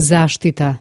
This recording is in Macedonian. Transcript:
заштита.